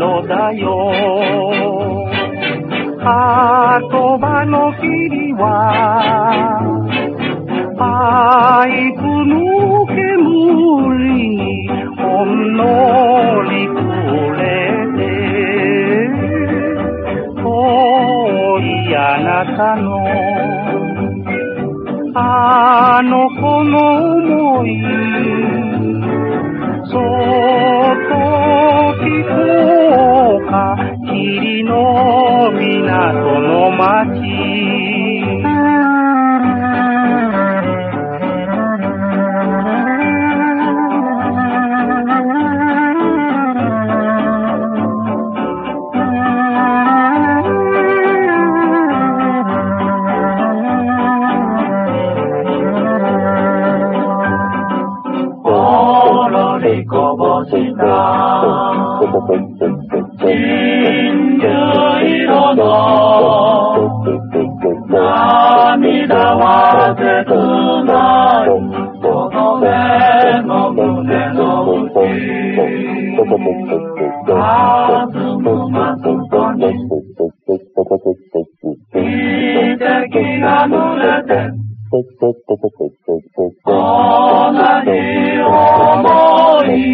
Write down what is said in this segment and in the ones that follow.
ミルク色だよ。言葉の霧は、パイプの煙にほんのり触れて、遠いあなたの、あの子の思い、ほろりこぼした。真珠色の涙は切ないこの目の胸の内弾む松とに汽笛が濡れて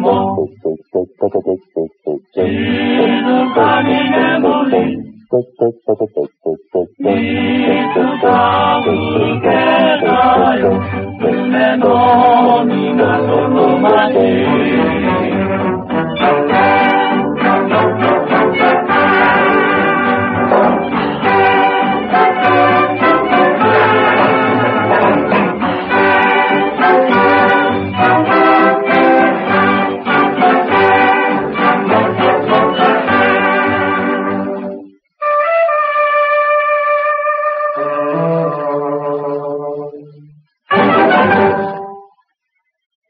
も静かに眠りい。つか受けたよ夢の